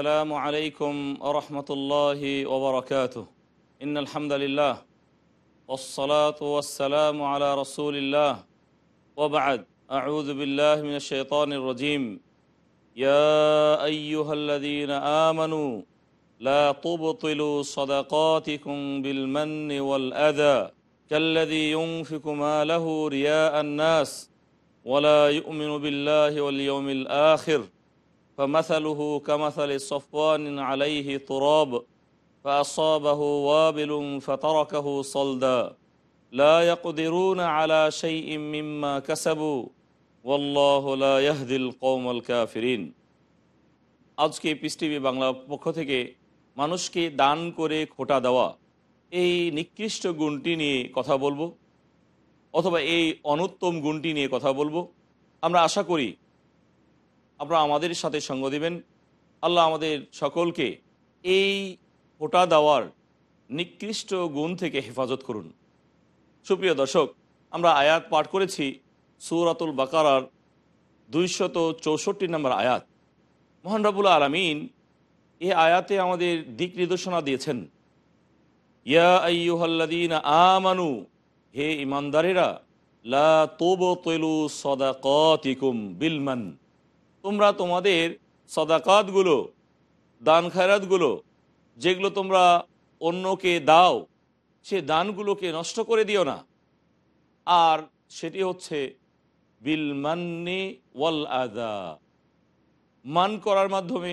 السلام عليكم ورحمة الله وبركاته. إن الحمد لله والصلاة والسلام على رسول الله. وبعد أعوذ بالله من الشيطان الرجيم. يا أيها الذين آمنوا لا تبطلوا صدقاتكم بالمن والأذى. كالذي ينفق ماله رياء الناس ولا يؤمن بالله واليوم الآخر. فمثله كمثل صفوان عليه تراب فأصابه وابل فتركه صلدا لا يقدرون على شيء مما كسبوا والله لا يهدي القوم الكافرين আজকে piece TV Bangla পক্ষ থেকে মানুষকে দান করে খোটা দেওয়া এই নিকৃষ্ট গুণটি নিয়ে কথা বলবো অথবা এই অনুত্তম গুণটি নিয়ে কথা বলবো আমরা আশা করি আপনারা আমাদের সাথে সঙ্গ দিবেন। আল্লাহ আমাদের সকলকে এই ফোটা দেওয়ার নিকৃষ্ট গুণ থেকে হেফাজত করুন। সুপ্রিয় দর্শক, আমরা আয়াত পাঠ করেছি সুরাতুল বাকারার দুইশত চৌষট্টি নম্বর আয়াত। মোহান রাবুল আলমিন এ আয়াতে আমাদের দিক নির্দেশনা দিয়েছেন। ইয়া আমানু, হে ইমানদারেরা লা তোব তৈলু সদাকতিকুম বিলমান তোমরা তোমাদের সদাকাতগুলো দান খায়রাতগুলো যেগুলো তোমরা অন্যকে দাও, সে দানগুলোকে নষ্ট করে দিও না। আর সেটি হচ্ছে বিল মান্নি ওয়াল আদা মান করার মাধ্যমে,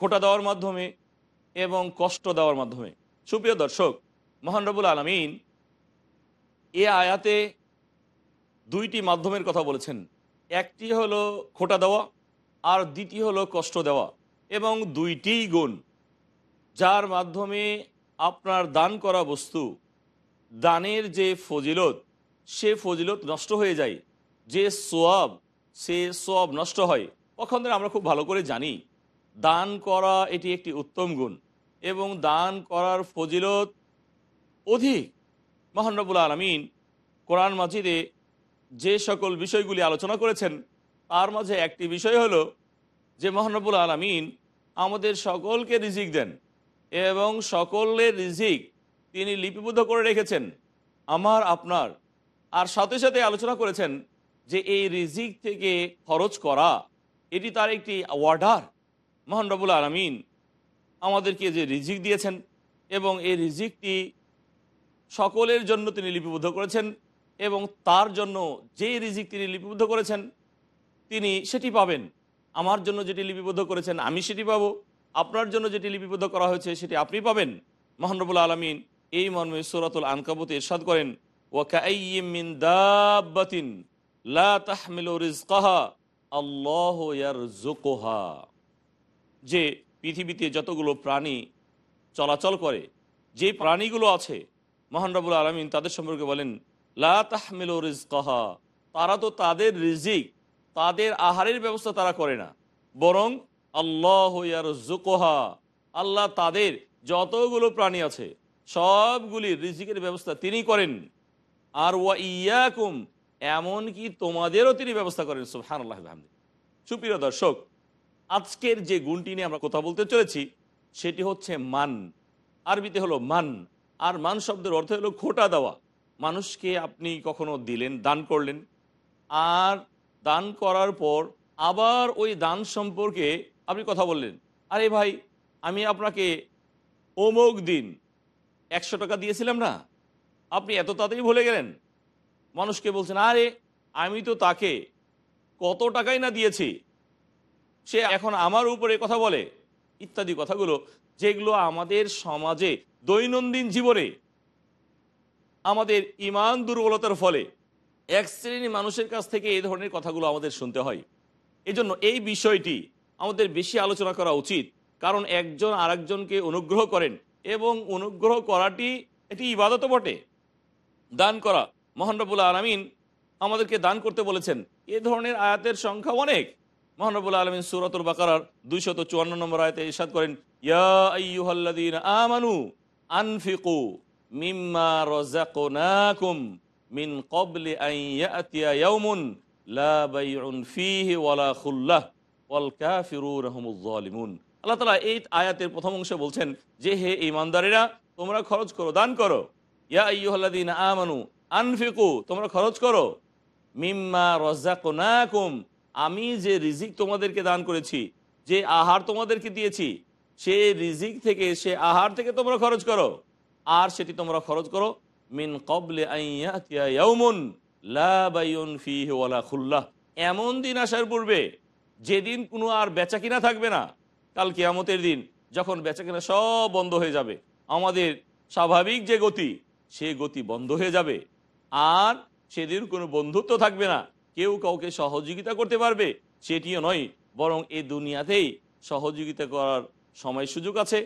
খোটা দেওয়ার মাধ্যমে এবং কষ্ট দেওয়ার মাধ্যমে। সুপ্রিয় দর্শক, মহান রবুল আলমিন এ আয়াতে দুইটি মাধ্যমের কথা বলেছেন। একটি হলো খোটা দেওয়া আর দ্বিতীয় হলো কষ্ট দেওয়া এবং দুইটিই গুণ, যার মাধ্যমে আপনার দান করা বস্তু, দানের যে ফজিলত, সে ফজিলত নষ্ট হয়ে যায়, যে সোয়াব, সে সোয়াব নষ্ট হয়। তখন আমরা খুব ভালো করে জানি, দান করা এটি একটি উত্তম গুণ এবং দান করার ফজিলত অধিক। মহানবুল আলমিন কোরআন মাজিদে যে সকল বিষয়গুলি আলোচনা করেছেন তার মাঝে একটি বিষয় হলো যে মহানবুল আলমিন আমাদের সকলকে রিজিক দেন এবং সকলের রিজিক তিনি লিপিবদ্ধ করে রেখেছেন, আমার, আপনার। আর সাথে সাথে আলোচনা করেছেন যে, এই রিজিক থেকে খরচ করা, এটি তার একটি অর্ডার। মহানরবুল আলমিন আমাদেরকে যে রিজিক দিয়েছেন এবং এই রিজিকটি সকলের জন্য তিনি লিপিবদ্ধ করেছেন এবং তার জন্য যে রিজিক তিনি লিপিবদ্ধ করেছেন তিনি সেটি পাবেন। আমার জন্য যেটি লিপিবদ্ধ করেছেন, আমি সেটি পাবো। আপনার জন্য যেটি লিপিবদ্ধ করা হয়েছে, সেটি আপনি পাবেন। মহানবুল আলমিন এই মর্মে সুরাতুল আনকাবুতে ইরশাদ করেন লা যে পৃথিবীতে যতগুলো প্রাণী চলাচল করে, যে প্রাণীগুলো আছে, মহান রবুল আলমিন তাদের সম্পর্কে বলেন, লা তাহমিল রিজকাহা। তারা তো তাদের রিজিক তাদের আহারের ব্যবস্থা তারা করে না। বরং আল্লাহ জুকোহা আল্লাহ তাদের যতগুলো প্রাণী আছে, সবগুলি রিজিকের ব্যবস্থা তিনি করেন। আর ওয়া ইয়াকুম, এমনকি তোমাদেরও তিনি ব্যবস্থা করেন সুহান আল্লাহ সুপ্রিয় দর্শক, আজকের যে গুণটি নিয়ে আমরা কথা বলতে চলেছি, সেটি হচ্ছে মান। আরবিতে হলো মান। আর মান শব্দের অর্থ হলো খোটা দেওয়া। মানুষকে আপনি কখনো দিলেন, দান করলেন। আর দান করার পর আবার ওই দান সম্পর্কে আপনি কথা বললেন। আরে ভাই, আমি আপনাকে অমুক দিন একশো টাকা দিয়েছিলাম না? আপনি এত তাড়াতাড়ি ভুলে গেলেন। মানুষকে বলছেন, আরে, আমি তো তাকে কত টাকাই না দিয়েছি। সে এখন আমার উপরে কথা বলে। ইত্যাদি কথাগুলো, যেগুলো আমাদের সমাজে দৈনন্দিন জীবনে আমাদের ইমান দুর্বলতার ফলে এক শ্রেণির মানুষের কাছ থেকে এই ধরনের কথাগুলো আমাদের শুনতে হয়। এজন্য এই বিষয়টি আমাদের বেশি আলোচনা করা উচিত, কারণ একজন আরেকজনকে অনুগ্রহ করেন এবং অনুগ্রহ করাটি এটি ইবাদত বটে। দান করা মহানরবুল্লা আলমিন আমাদেরকে দান করতে বলেছেন। এ ধরনের আয়াতের সংখ্যা অনেক। মহানরবুল্লা আলমিন সুরাতুল বাকার দুইশত চুয়ান্ন নম্বর আয়তে ইসাদ করেন, ইয়া আমানু আনফিকু মিম্মা রাযাকনাকুম মিন ইয়াতিয়া ইয়াউমুন, লা ওয়ালা ওয়াল আল্লাহ তাআলা এই আয়াতের প্রথম অংশে বলছেন যে, হে ঈমানদারেরা, তোমরা খরচ করো, দান করো। ইয়া তোমরা খরচ করো। মিম্মা আমি যে রিজিক তোমাদেরকে দান করেছি, যে আহার তোমাদেরকে দিয়েছি সে রিজিক থেকে, সে আহার থেকে তোমরা খরচ করো। আর সেটি তোমরা খরচ করো মিন কবলে লা বাইউন খুল্লাহ। এমন দিন আসার পূর্বে যেদিন কোনো আর বেচা কিনা থাকবে না, কাল কিয়ামতের দিন যখন বেচা কিনা সব বন্ধ হয়ে যাবে, আমাদের স্বাভাবিক যে গতি, সে গতি বন্ধ হয়ে যাবে। আর সেদিন কোনো বন্ধুত্ব থাকবে না, কেউ কাউকে সহযোগিতা করতে পারবে, সেটিও নয়, বরং এ দুনিয়াতেই সহযোগিতা করার সময় সুযোগ আছে,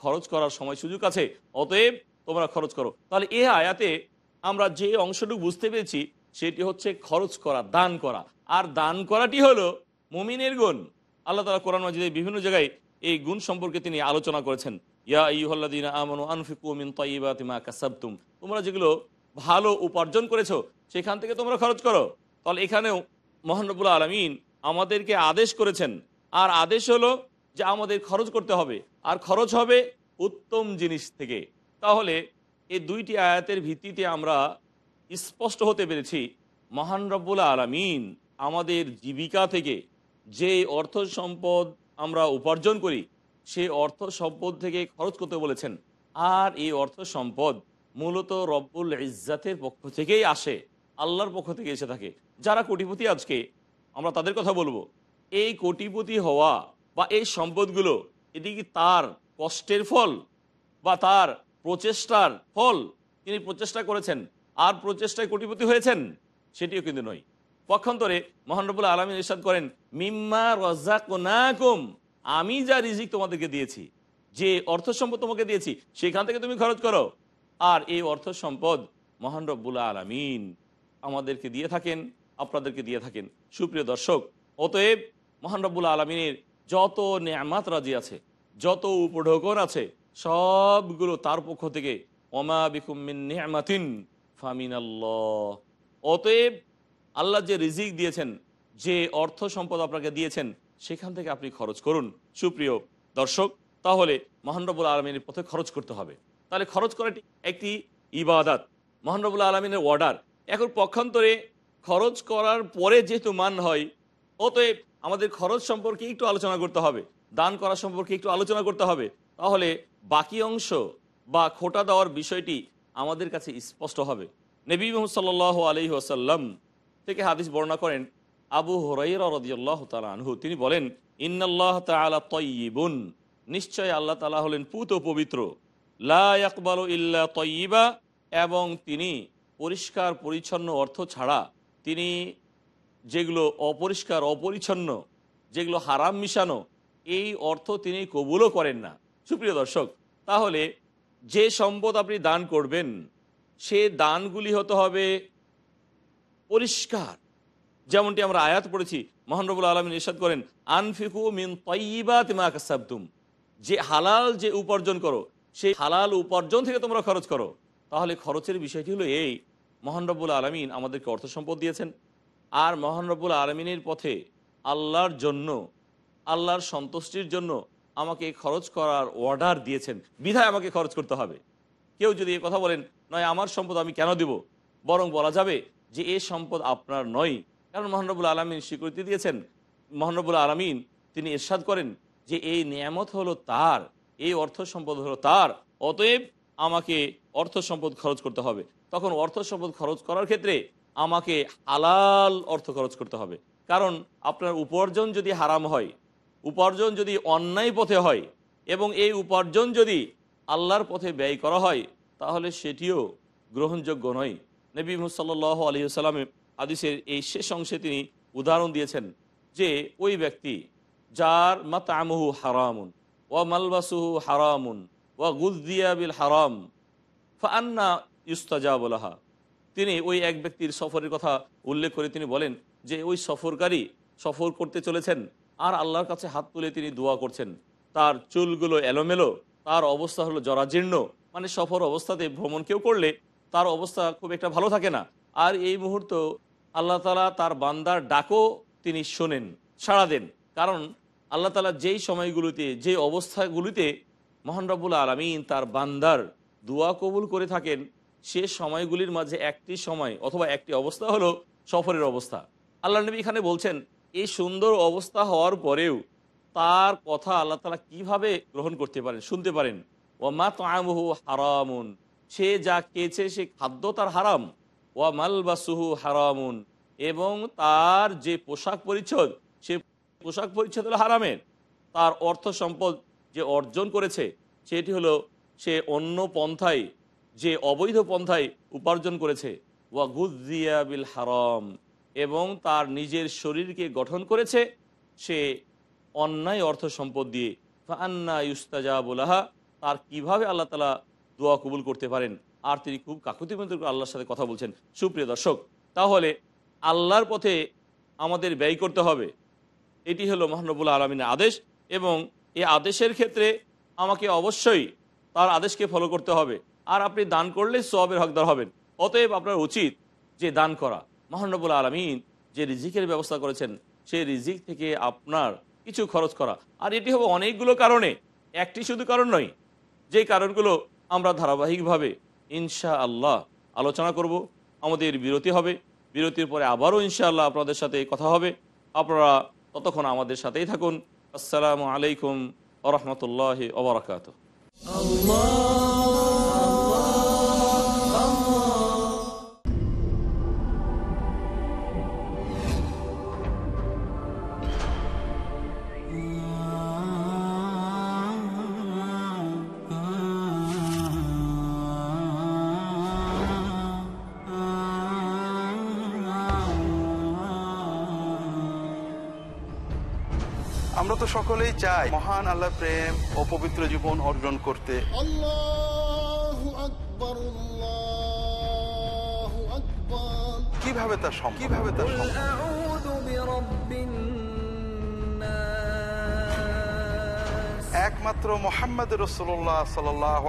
খরচ করার সময় সুযোগ আছে। অতএব তোমরা খরচ করো। তাহলে এ আয়াতে আমরা যে অংশটুকু বুঝতে পেরেছি, সেটি হচ্ছে খরচ করা, দান করা। আর দান করাটি হলো মুমিনের গুণ। আল্লাহ তালা কোরআন মাজিদের বিভিন্ন জায়গায় এই গুণ সম্পর্কে তিনি আলোচনা করেছেন। ইয়া ইহল্লাদিন আমানু আনফিকু মিন তাইবাতি মা কাসাবতুম। তোমরা যেগুলো ভালো উপার্জন করেছ, সেখান থেকে তোমরা খরচ করো। তাহলে এখানেও মহানবুল আলমিন আমাদেরকে আদেশ করেছেন। আর আদেশ হলো যে আমাদের খরচ করতে হবে। আর খরচ হবে উত্তম জিনিস থেকে। তাহলে এই দুইটি আয়াতের ভিত্তিতে আমরা স্পষ্ট হতে পেরেছি, মহান রব্বুল আলমিন আমাদের জীবিকা থেকে যে অর্থ সম্পদ আমরা উপার্জন করি সেই অর্থ সম্পদ থেকে খরচ করতে বলেছেন। আর এই অর্থ সম্পদ মূলত রব্বুল ইজ্জাতের পক্ষ থেকেই আসে, আল্লাহর পক্ষ থেকে এসে থাকে। যারা কোটিপতি আজকে, আমরা তাদের কথা বলব, এই কোটিপতি হওয়া বা এই সম্পদগুলো এটি কি তার কষ্টের ফল বা তার প্রচেষ্টার ফল তিনি প্রচেষ্টা করেছেন। আর প্রচেষ্টায় কোটিপতি হয়েছেন, সেটিও কিন্তু নয়। পক্ষান্তরে মহানরবুল আলমী ইরশাদ করেন, মিম্মা রাজাকুম আমি যা রিজিক তোমাদেরকে দিয়েছি, যে অর্থ সম্পদ তোমাকে দিয়েছি, সেখান থেকে তুমি খরচ করো। আর এই অর্থ সম্পদ মহান রব্বুল আলমিন আমাদেরকে দিয়ে থাকেন, আপনাদেরকে দিয়ে থাকেন। সুপ্রিয় দর্শক, অতএব মহান রব্বুল আলমিনের যত নেয়ামাত রাজি আছে, যত উপঢৌকন আছে সবগুলো তার পক্ষ থেকে, ওমা বিকুমিন অতএব আল্লাহ যে রিজিক দিয়েছেন, যে অর্থ সম্পদ আপনাকে দিয়েছেন, সেখান থেকে আপনি খরচ করুন। সুপ্রিয় দর্শক, তাহলে মহানরবুল আলমিনের পথে খরচ করতে হবে। তাহলে খরচ করাটি একটি ইবাদাত মহানরবুল আলমিনের অর্ডার এখন পক্ষান্তরে খরচ করার পরে যেহেতু মান হয়, অতএব আমাদের খরচ সম্পর্কে একটু আলোচনা করতে হবে, দান করা সম্পর্কে একটু আলোচনা করতে হবে। তাহলে বাকি অংশ বা খোটা দেওয়ার বিষয়টি আমাদের কাছে স্পষ্ট হবে। নবী মোহাম্মদ আলহি আসাল্লাম থেকে হাদিস বর্ণনা করেন, আবু আনহু। তিনি বলেন, ইন্নাল্লাহ তালা তয়িবুন নিশ্চয় আল্লাহ তালা হলেন পুত ও পবিত্র। লা ইল্লা তয়িবা এবং তিনি পরিষ্কার, পরিচ্ছন্ন অর্থ ছাড়া তিনি যেগুলো অপরিষ্কার, অপরিচ্ছন্ন, যেগুলো হারাম মিশানো, এই অর্থ তিনি কবুলও করেন না। সুপ্রিয় দর্শক, তাহলে যে সম্পদ আপনি দান করবেন, সে দানগুলি হতে হবে পরিষ্কার। যেমনটি আমরা আয়াত পড়েছি মহানরবুল আলমিন ইরশাদ করেন, আনফিকু মিন তৈবাত মা কাসাবতুম। যে হালাল যে উপার্জন করো, সেই হালাল উপার্জন থেকে তোমরা খরচ করো। তাহলে খরচের বিষয়টি হলো এই মহানরবুল আলমিন আমাদেরকে অর্থ সম্পদ দিয়েছেন। আর মহানরবুল আলমিনের পথে আল্লাহর জন্য, আল্লাহর সন্তুষ্টির জন্য আমাকে খরচ করার অর্ডার দিয়েছেন। বিধায় আমাকে খরচ করতে হবে। কেউ যদি এ কথা বলেন, নয়, আমার সম্পদ আমি কেন দিব? বরং বলা যাবে যে, এ সম্পদ আপনার নয়। কারণ মহানরবুল আলমিন স্বীকৃতি দিয়েছেন। মহানরবুল আলমিন তিনি এরশাদ করেন যে, এই নিয়ামত হলো তার, এই অর্থ সম্পদ হলো তার। অতএব আমাকে অর্থ সম্পদ খরচ করতে হবে। তখন অর্থ সম্পদ খরচ করার ক্ষেত্রে আমাকে হালাল অর্থ খরচ করতে হবে। কারণ আপনার উপার্জন যদি হারাম হয় উপার্জন যদি অন্যায় পথে হয় এবং এই উপার্জন যদি আল্লাহর পথে ব্যয় করা হয়, তাহলে সেটিও গ্রহণযোগ্য নয়। নবী মুসাল্লাহ আলহিসাল্লামের আদিসের এই শেষ অংশে তিনি উদাহরণ দিয়েছেন যে, ওই ব্যক্তি যার মাতামহু হারামুন, ওয়া মালবাসুহু হারামুন, ওয়া গুজদিয়া বিল হারাম ফান্না ইস্তাজা বলাহা তিনি ওই এক ব্যক্তির সফরের কথা উল্লেখ করে তিনি বলেন যে, ওই সফরকারী সফর করতে চলেছেন আর আল্লাহর কাছে হাত তুলে তিনি দোয়া করছেন। তার চুলগুলো এলোমেলো, তার অবস্থা হলো জরাজীর্ণ। মানে সফর অবস্থাতে ভ্রমণ কেউ করলে তার অবস্থা খুব একটা ভালো থাকে না। আর এই মুহূর্ত আল্লাহ তালা তার বান্দার ডাকও তিনি শোনেন, সাড়া দেন। কারণ আল্লাহ তালা যেই সময়গুলিতে যে অবস্থাগুলিতে মহানরবুল আলমিন তার বান্দার দোয়া কবুল করে থাকেন, সে সময়গুলির মাঝে একটি সময় অথবা একটি অবস্থা হলো সফরের অবস্থা। আল্লাহ নবী এখানে বলছেন এই সুন্দর অবস্থা হওয়ার পরেও তার কথা আল্লাহ তালা কীভাবে গ্রহণ করতে পারেন, শুনতে পারেন? ও ওমা তামহু হারামুন। সে যা খেয়েছে সে খাদ্য তার হারাম। ওয়া মালবাসুহু হারামুন। এবং তার যে পোশাক পরিচ্ছদ, সে পোশাক পরিচ্ছদ হলো হারামের। তার অর্থ সম্পদ যে অর্জন করেছে, সেটি হলো সে অন্য পন্থায়, যে অবৈধ পন্থায় উপার্জন করেছে। ওয়া গুজিয়া বিল হারাম। এবং তার নিজের শরীরকে গঠন করেছে, সে অন্যায় অর্থ সম্পদ দিয়ে। ফান্না ইউস্তাজা বলাহা তার কীভাবে আল্লাহ তালা দোয়া কবুল করতে পারেন? আর তিনি খুব কাকুতি মন্ত্র আল্লাহর সাথে কথা বলছেন। সুপ্রিয় দর্শক, তাহলে আল্লাহর পথে আমাদের ব্যয় করতে হবে। এটি হলো মহানবুল আলমিনের আদেশ এবং এই আদেশের ক্ষেত্রে আমাকে অবশ্যই তার আদেশকে ফলো করতে হবে। আর আপনি দান করলে সবের হকদার হবেন। অতএব আপনার উচিত যে দান করা। মহানবুল আলমিন যে রিজিকের ব্যবস্থা করেছেন, সেই রিজিক থেকে আপনার কিছু খরচ করা। আর এটি হবে অনেকগুলো কারণে। একটি শুধু কারণ নয়, যে কারণগুলো আমরা ধারাবাহিকভাবে ইনশা আল্লাহ আলোচনা করব, আমাদের বিরতি হবে। বিরতির পরে আবারও ইনশাআল্লাহ আপনাদের সাথে কথা হবে। আপনারা ততক্ষণ আমাদের সাথেই থাকুন। আসসালামু আলাইকুম আরহামতুল্লাহ ওবরাকাত আমরা সকলেই চায় মহান আল্লাহ প্রেম ও পবিত্র জীবন অর্জন করতে। কীভাবে তার সম্ভব? কীভাবে তার একমাত্র মোহাম্মদ রসোল্লাহ সাল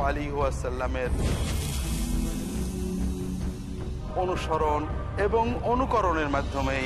আলী ওয়াসাল্লামের অনুসরণ এবং অনুকরণের মাধ্যমেই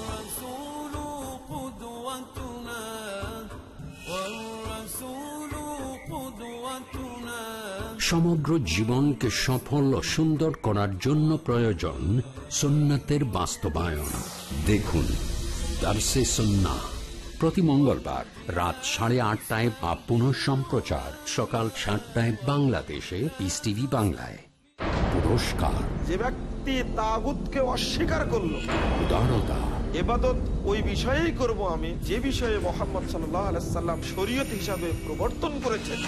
সমগ্র জীবনকে সফল ও সুন্দর করার জন্য প্রয়োজন সুন্নাতের বাস্তবায়ন। দেখুন দার্সে সন্না প্রতি মঙ্গলবার রাত সাড়ে আটটায় বা পুনঃ সম্প্রচার সকাল সাতটায় বাংলাদেশে পিস টিভি বাংলায়। পুরস্কার। যে ব্যক্তি তাগুতকে অস্বীকার করল। উদারতা। এবাদত ওই বিষয়েই করব আমি যে বিষয়ে মোহাম্মদ সাল্লাহ আলাইসাল্লাম শরীয়ত হিসাবে প্রবর্তন করেছেন।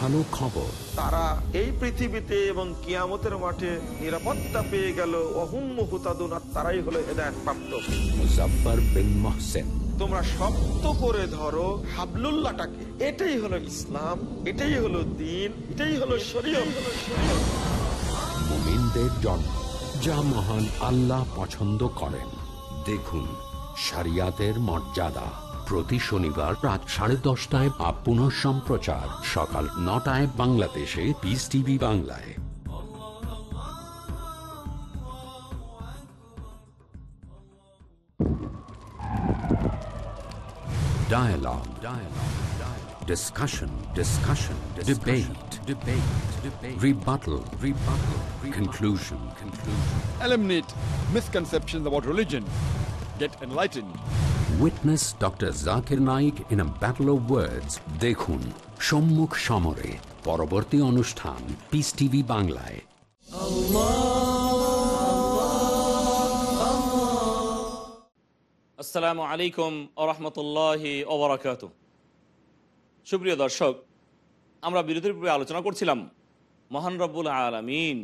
ভালো খবর। তারা এই পৃথিবীতে এবং কিয়ামতের মাঠে নিরাপত্তা পেয়ে গেল। অহুম হুতাদুন আর তারাই হলো হেদায়ত প্রাপ্ত। মুজাফফর বিন মহসেন। তোমরা শক্ত করে ধরো হাবলুল্লাহটাকে। এটাই হলো ইসলাম এটাই হলো দিন এটাই হলো শরীয়ত। মুমিনদের জন্ম যা মহান আল্লাহ পছন্দ করেন। দেখুন শরিয়াতের মর্যাদা প্রতি শনিবার রাত সাড়ে দশটায় বা পুনঃ সম্প্রচার সকাল নটায় বাংলাদেশে পিস টিভি বাংলায় Dialogue. Dialogue. Dialogue. Discussion. Discussion. Discussion. Debate. Debate. Debate. Rebuttal. Rebuttal. Rebuttal. Conclusion. Conclusion. eliminate misconceptions about religion, get enlightened. Witness Dr. Zakir Naik in a battle of words. দেখুন সম্মুখ সমরে পরবর্তী অনুষ্ঠান piece TV বাংলায় আসসালামু আলাইকুম আরহামতুল্লাহি ওবরাকাত সুপ্রিয় দর্শক আমরা বিরতির পূর্বে আলোচনা করছিলাম মহান রব্বুল আলমিন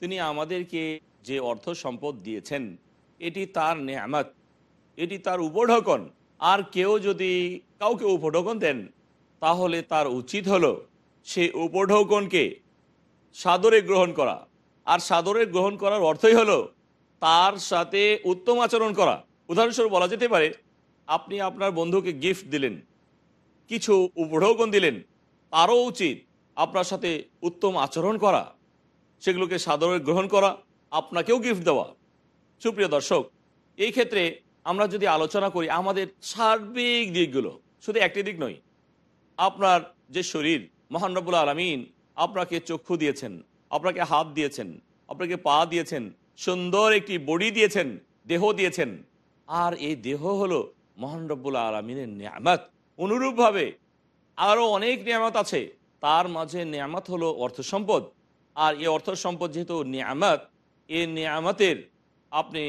তিনি আমাদেরকে যে অর্থ সম্পদ দিয়েছেন এটি তার নেয়ামত এটি তার উপঢকন। আর কেউ যদি কাউকে উপঢকন দেন, তাহলে তার উচিত হলো সেই উপঢৌকনকে সাদরে গ্রহণ করা। আর সাদরে গ্রহণ করার অর্থই হলো তার সাথে উত্তম আচরণ করা। উদাহরণস্বরূপ বলা যেতে পারে, আপনি আপনার বন্ধুকে গিফট দিলেন, কিছু উপঢৌকন দিলেন, তারও উচিত আপনার সাথে উত্তম আচরণ করা। সেগুলোকে সাদরে গ্রহণ করা, আপনাকেও গিফট দেওয়া। সুপ্রিয় দর্শক, এই ক্ষেত্রে আমরা যদি আলোচনা করি, আমাদের সার্বিক দিকগুলো, শুধু একটি দিক নয়, আপনার যে শরীর মহানরবুল আলমিন আপনাকে চক্ষু দিয়েছেন, আপনাকে হাত দিয়েছেন, আপনাকে পা দিয়েছেন, সুন্দর একটি বডি দিয়েছেন, দেহ দিয়েছেন, আর এই দেহ হলো মহানরবুল আলমিনের নিয়ামত। অনুরূপভাবে আরও অনেক নিয়ামত আছে, তার মাঝে নিয়ামত হলো অর্থ সম্পদ। আর এই অর্থ সম্পদ যেহেতু নিয়ামত এ নিয়ামতের আপনি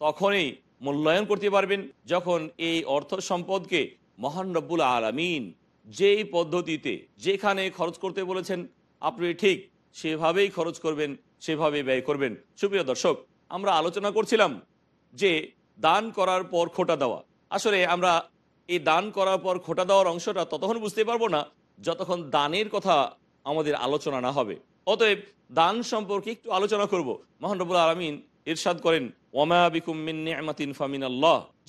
তখনই মূল্যায়ন করতে পারবেন যখন এই অর্থ সম্পদকে মহান রব্বুল আলমিন যেই পদ্ধতিতে যেখানে খরচ করতে বলেছেন, আপনি ঠিক সেভাবেই খরচ করবেন, সেভাবে ব্যয় করবেন। সুপ্রিয় দর্শক, আমরা আলোচনা করছিলাম যে দান করার পর খোটা দেওয়া। আসলে আমরা এই দান করার পর খোটা দেওয়ার অংশটা ততক্ষণ বুঝতে পারব না যতক্ষণ দানের কথা আমাদের আলোচনা না হবে। অতএব দান সম্পর্কে একটু আলোচনা করব। মহানরবুল আলমিন ইরশাদ করেন, ওমা বিকুম মিন নিয়ামাতিন ফামিন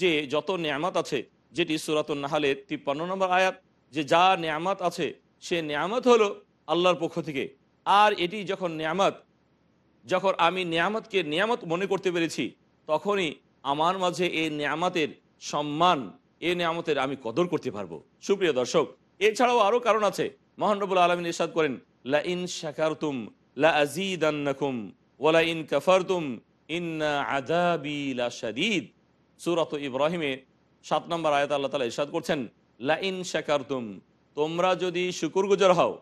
যে যত নিয়ামত আছে, যেটি সুরাতুন নাহালের তিপ্পান্ন নম্বর আয়াত, যে যা নিয়ামত আছে, সে নিয়ামত হলো আল্লাহর পক্ষ থেকে। আর এটি যখন নিয়ামত, যখন আমি নিয়ামতকে নিয়ামত মনে করতে পেরেছি, তখনই আমার মাঝে এই নিয়ামতের সম্মান, এই নিয়ামতের আমি কদর করতে পারব। সুপ্রিয় দর্শক, এছাড়াও আরও কারণ আছে। মহানরবুল আলমিন ইরশাদ করেন লা ইন শাকারতুম লা আজিদান্নাকুম ওয়ালা ইন কাফারতুম ইন্না আযাবি লাশাদীদ। সূরাত ইব্রাহিমে সাত নম্বর আয়াত আল্লাহ তাআলা ইরশাদ করছেন লা ইন শাকারতুম, তোমরা যদি শুকরগুজার হও,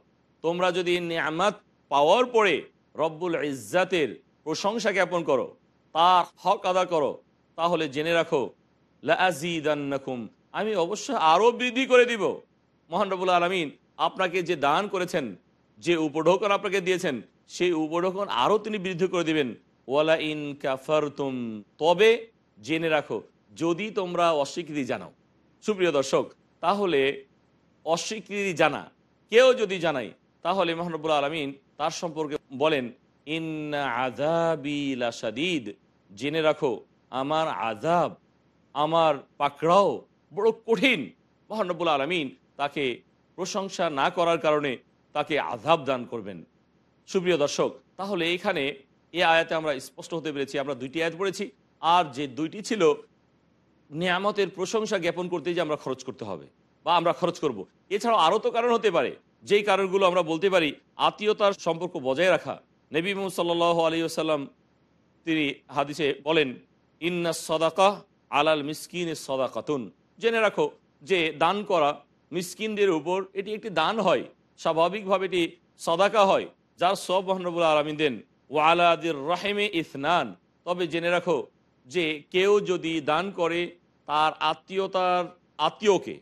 তোমরা যদি নিয়ামত পাওয়ার পরে রব্বুল ইজ্জাতের প্রশংসা জ্ঞাপন করো, তার হক আদা করো, তাহলে জেনে রাখো লাজিদান্নাকুম আমি অবশ্য আরও বৃদ্ধি করে দিব। মহান রবুল আলমিন আপনাকে যে দান করেছেন, যে উপঢৌকন আপনাকে দিয়েছেন, সেই উপঢৌকন আরও তিনি বৃদ্ধি করে দিবেন। ওয়ালা ইন কাফারতুম, তবে জেনে রাখো, যদি তোমরা অস্বীকৃতি জানাও। সুপ্রিয় দর্শক, তাহলে অস্বীকৃতি জানা, কেউ যদি জানায়, তাহলে মহানবুল আলমিন তার সম্পর্কে বলেন, ইন্না আজাবি লাসাদিদ জেনে রাখো, আমার আজাব আমার পাকড়াও বড় কঠিন। মহানবুল আলমিন তাকে প্রশংসা না করার কারণে তাকে আজাব দান করবেন। সুপ্রিয় দর্শক, তাহলে এখানে এ আয়াতে আমরা স্পষ্ট হতে পেরেছি, আমরা দুইটি আয়াত পড়েছি। আর যে দুইটি ছিল, নিয়ামতের প্রশংসা জ্ঞাপন করতে যে আমরা খরচ করতে হবে, বা আমরা খরচ করব। এছাড়াও আরও তো কারণ হতে পারে, যেই কারণগুলো আমরা বলতে পারি, আত্মীয়তার সম্পর্ক বজায় রাখা। নবী মোহাম্মদ সাল্লাহ আসাল্লাম তিনি হাদিসে বলেন, ইন্না সদাকা আলাল মিসকিনের সদাকাতুন। জেনে রাখো যে দান করা মিসকিনদের উপর এটি একটি দান হয়। স্বাভাবিকভাবে এটি সদাকা হয়, যার সব মহানবুল আলমিন দেন। ও আলাদির রাহেমে ইসনান। তবে জেনে রাখো যে কেউ যদি দান করে তার আত্মীয়তার আত্মীয়কে,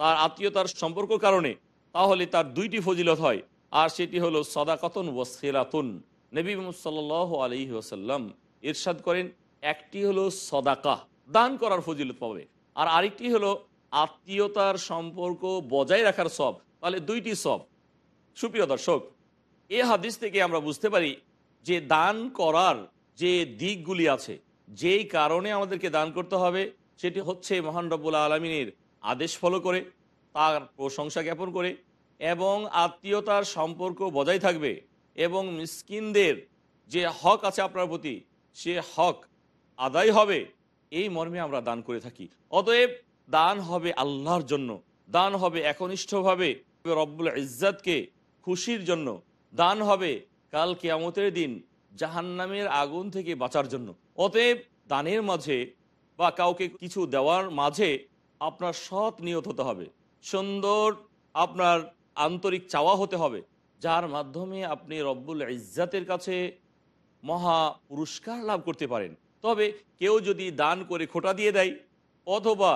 তার আত্মীয়তার সম্পর্ক কারণে, তাহলে তার দুইটি ফজিলত হয়, আর সেটি হলো সদাকতন ও সেরাতুন নবী সাল আলী ওসাল্লাম ইরশাদ করেন, একটি হলো সদাকা, দান করার ফজিলত পাবে, আর আরেকটি হলো আত্মীয়তার সম্পর্ক বজায় রাখার সব, তাহলে দুইটি সব। সুপ্রিয় দর্শক, এ হাদিস থেকে আমরা বুঝতে পারি যে দান করার যে দিকগুলি আছে, যেই কারণে আমাদেরকে দান করতে হবে, সেটি হচ্ছে মহান রব্বুল আলমিনের আদেশ ফলো করে, তার প্রশংসা জ্ঞাপন করে এবং আত্মীয়তার সম্পর্ক বজায় থাকবে এবং মিসকিনদের যে হক আছে আপনার প্রতি, সে হক আদায় হবে, এই মর্মে আমরা দান করে থাকি। অতএব দান হবে আল্লাহর জন্য, দান হবে একনিষ্ঠভাবে রব্বুল ইজ্জাতকে খুশির জন্য, দান হবে কাল কেয়ামতের দিন জাহান্নামের আগুন থেকে বাঁচার জন্য। অতএব দানের মাঝে বা কাউকে কিছু দেওয়ার মাঝে আপনার সৎ নিয়ত হতে হবে। সুন্দর আপনার আন্তরিক চাওয়া হতে হবে, যার মাধ্যমে আপনি রব্বুল ইজ্জাতের কাছে মহা পুরস্কার লাভ করতে পারেন। তবে কেউ যদি দান করে খোটা দিয়ে দেয় অথবা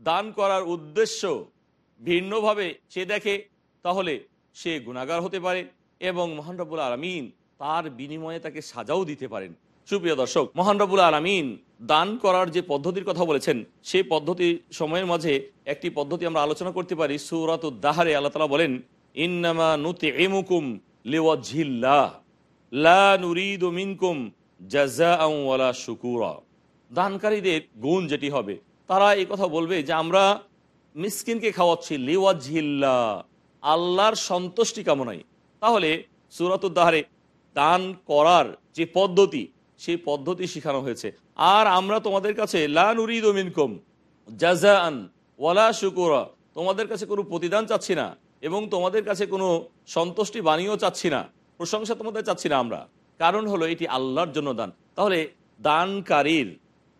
দান করার উদ্দেশ্য ভিন্নভাবে সে দেখে, তাহলে সে গুণাগার হতে পারে। এবং মহান রব্বুল আলমিন তার বিনিময়ে তাকে সাজাও দিতে পারেন। সুপ্রিয় দর্শক, মহান রব্বুল আলমিন দান করার যে পদ্ধতির কথা বলেছেন, সেই পদ্ধতি সময়ের মাঝে একটি পদ্ধতি আমরা আলোচনা করতে পারি। সুরাত দাহারে আল্লাহ তালা বলেন, ইন্নামা নুতে এমুকুম লেওয়াজিল্লা লা নুরিদ মিনকুম জাজা ওয়ালা শুকুরা। দানকারীদের গুণ যেটি হবে, তারা এই কথা বলবে যে, আমরা মিসকিনকে খাওয়াচ্ছি লিওয়াজিল্লা আল্লাহর সন্তুষ্টি কামনাই তাহলে সুরাতুদ্দাহারে দান করার যে পদ্ধতি, সেই পদ্ধতি শেখানো হয়েছে। আর আমরা তোমাদের কাছে, লা নুরিদ মিনকুম জাজা আন ওয়ালা শুকুরা, তোমাদের কাছে কোনো প্রতিদান চাচ্ছি না এবং তোমাদের কাছে কোনো সন্তুষ্টি বাণীও চাচ্ছি না, প্রশংসা তোমাদের চাচ্ছি না আমরা। কারণ হলো এটি আল্লাহর জন্য দান। তাহলে দানকারীর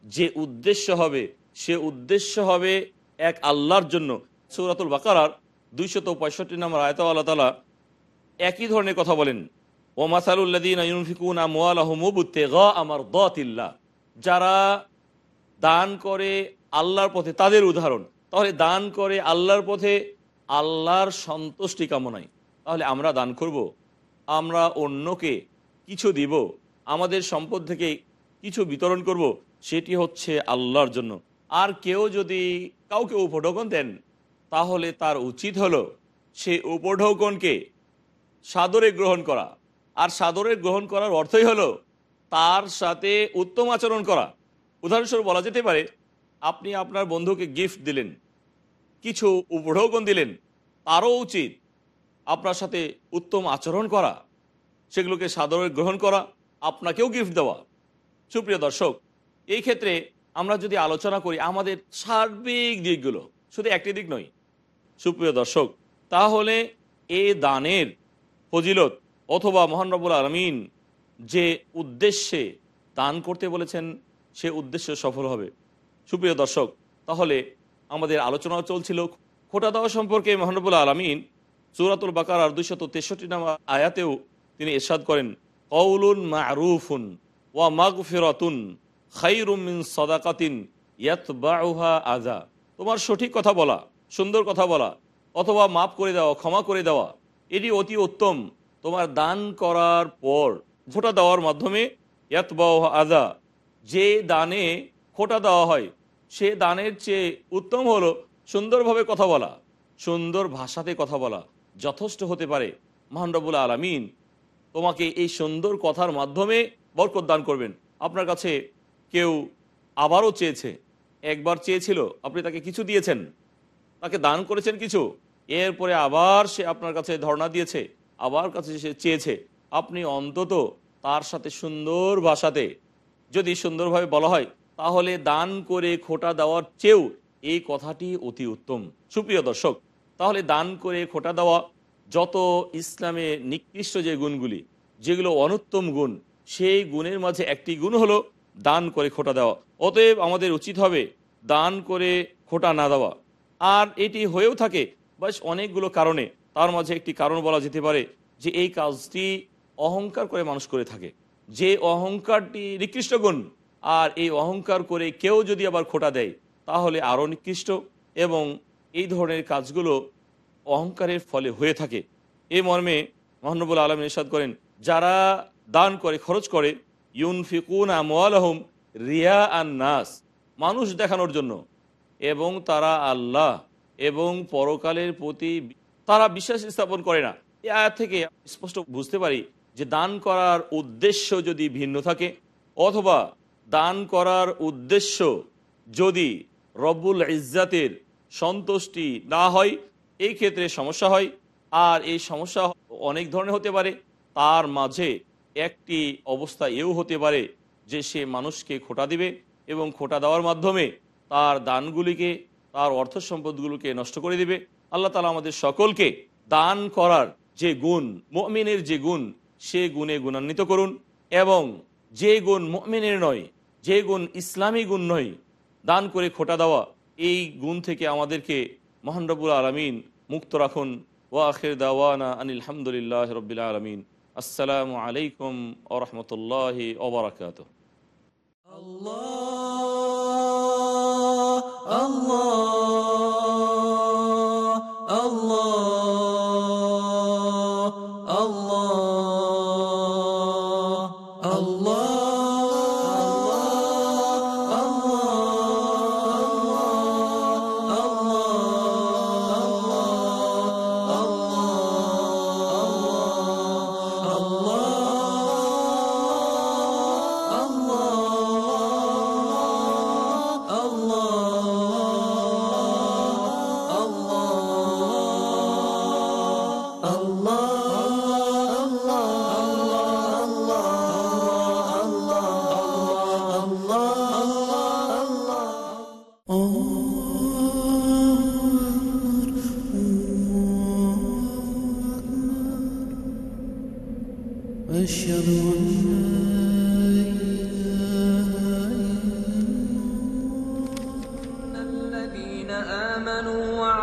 যে উদ্দেশ্য হবে, সে উদ্দেশ্য হবে এক আল্লাহর জন্য। সৌরাতুল বাকারার দুইশত পঁয়ষট্টি নম্বর আয়ত আল্লাহ তালা একই ধরনের কথা বলেন। ও মাসালুল্লাদিন ইউনফিকুন আমুয়ালাহমুবুত্তে গ আমার দতিল্লা যারা দান করে আল্লাহর পথে, তাদের উদাহরণ। তাহলে দান করে আল্লাহর পথে আল্লাহর সন্তুষ্টি কামনায়। তাহলে আমরা দান করব। আমরা অন্যকে কিছু দিব। আমাদের সম্পদ থেকে কিছু বিতরণ করব। সেটি হচ্ছে আল্লাহর জন্য। আর কেউ যদি কাউকে উপঢৌকন দেন, তাহলে তার উচিত হলো সে উপঢৌকনকে সাদরে গ্রহণ করা। আর সাদরে গ্রহণ করার অর্থই হলো তার সাথে উত্তম আচরণ করা। উদাহরণস্বরূপ বলা যেতে পারে, আপনি আপনার বন্ধুকে গিফট দিলেন, কিছু উপঢৌকন দিলেন, তারও উচিত আপনার সাথে উত্তম আচরণ করা, সেগুলোকে সাদরে গ্রহণ করা, আপনাকেও গিফট দেওয়া। সুপ্রিয় দর্শক, এই ক্ষেত্রে আমরা যদি আলোচনা করি আমাদের সার্বিক দিকগুলো, শুধু একটি দিক নয়। সুপ্রিয় দর্শক, তাহলে এ দানের ফজিলত অথবা মহানরবুল আলমিন যে উদ্দেশ্যে দান করতে বলেছেন, সে উদ্দেশ্য সফল হবে। সুপ্রিয় দর্শক, তাহলে আমাদের আলোচনা চলছিল খোটা দেওয়া সম্পর্কে মহানবুল আলমিন সুরাতুল বাকার আর দুইশত তেষট্টি নাম আয়াতেও তিনি এরশাদ করেন কৌলুন মারুফুন ওয়া মাগফিরাতুন খাইরুমিন সদাকাতিন ইয়াতবাউহা আজা তোমার সঠিক কথা বলা, সুন্দর কথা বলা, অথবা মাফ করে দেওয়া, ক্ষমা করে দেওয়া এটি অতি উত্তম। তোমার দান করার পর ফোটা দেওয়ার মাধ্যমে ইয়াতবাউহা আজা যে দানে খোটা দেওয়া হয়, সে দানের চেয়ে উত্তম হলো সুন্দরভাবে কথা বলা, সুন্দর ভাষাতে কথা বলা, যথেষ্ট হতে পারে। মহানরবুল আলমিন তোমাকে এই সুন্দর কথার মাধ্যমে বরকত দান করবেন। আপনার কাছে কেউ আবারও চেয়েছে, একবার চেয়েছিল, আপনি তাকে কিছু দিয়েছেন, তাকে দান করেছেন কিছু এরপরে আবার সে আপনার কাছে ধর্ণা দিয়েছে, আবার কাছে সে চেয়েছে, আপনি অন্তত তার সাথে সুন্দর ভাষাতে, যদি সুন্দরভাবে বলা হয়, তাহলে দান করে খোটা দেওয়ার চেয়েও এই কথাটি অতি উত্তম। সুপ্রিয় দর্শক, তাহলে দান করে খোটা দেওয়া, যত ইসলামে নিকৃষ্ট যে গুণগুলি, যেগুলো অনুত্তম গুণ, সেই গুণের মাঝে একটি গুণ হলো দান করে খোটা দেওয়া। অতএব আমাদের উচিত হবে দান করে খোটা না দেওয়া। আর এটি হয়েও থাকে বেশ অনেকগুলো কারণে তার মাঝে একটি কারণ বলা যেতে পারে যে এই কাজটি অহংকার করে মানুষ করে থাকে। যে অহংকারটি নিকৃষ্ট গুণ, আর এই অহংকার করে কেউ যদি আবার খোটা দেয়, তাহলে আরও নিকৃষ্ট এবং এই ধরনের কাজগুলো অহংকারের ফলে হয়ে থাকে। এই মর্মে মহানবুল আলম নিষাদ করেন, যারা দান করে, খরচ করে ইউন ফিকুন আমহম রিয়া আর নাস, মানুষ দেখানোর জন্য এবং তারা আল্লাহ এবং পরকালের প্রতি তারা বিশ্বাস স্থাপন করে না। এ আয়াত থেকে স্পষ্ট বুঝতে পারি যে দান করার উদ্দেশ্য যদি ভিন্ন থাকে, অথবা দান করার উদ্দেশ্য যদি রব্বুল ইজ্জাতের সন্তুষ্টি না হয় এই ক্ষেত্রে সমস্যা হয়। আর এই সমস্যা অনেক ধরনের হতে পারে। তার মাঝে একটি অবস্থা এও হতে পারে যে সে মানুষকে খোটা দিবে এবং খোটা দেওয়ার মাধ্যমে তার দানগুলিকে তার অর্থ সম্পদগুলোকে নষ্ট করে দিবে। আল্লাহ তালা আমাদের সকলকে দান করার যে গুণ, মমিনের যে গুণ, সে গুণে গুণান্বিত করুন এবং যে গুণ মমিনের নয়, যে গুণ ইসলামী গুণ নয়, দান করে খোটা দেওয়া, এই গুণ থেকে আমাদেরকে মহানরবুল আলমিন মুক্ত রাখুন। ওয়াখির দাওয়ানা আনিল হামদুলিল্লাহ রবিল আলমিন। আসসালামু আলাইকুম ও রহমতুল্লাহ ওবরাকাত Allah, Allah.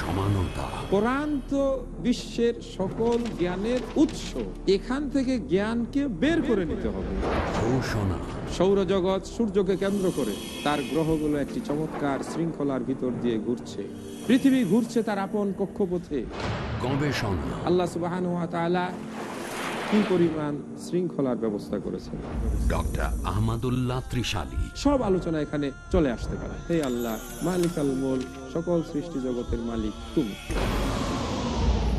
সমানতা। কোরআন তো বিশ্বের সকল জ্ঞানের উৎস। এখান থেকে জ্ঞানকে বের করে নিতে হবে। ঘোষণা। সৌরজগৎ সূর্যকে কেন্দ্র করে তার গ্রহগুলো একটি চমৎকার শৃঙ্খলার ভিতর দিয়ে ঘুরছে। পৃথিবী ঘুরছে তার আপন কক্ষপথে। গবেষণা। আল্লাহ সুবাহ কি পরিমাণ শৃঙ্খলার ব্যবস্থা করেছেন। ডক্টর আহমদুল্লাহ ত্রিশালী। সব আলোচনা এখানে চলে আসতে পারে। হে আল্লাহ মালিক। আল মোল সকল সৃষ্টি জগতের মালিক তুমি।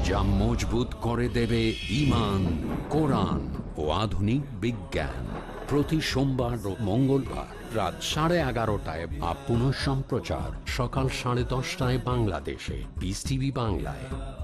যা মজবুত করে দেবে ইমান কোরআন ও আধুনিক বিজ্ঞান। প্রতি সোমবার ও মঙ্গলবার রাত সাড়ে এগারোটায় বা পুনঃ সম্প্রচার সকাল সাড়ে দশটায় বাংলাদেশে। বিস টিভি বাংলায়।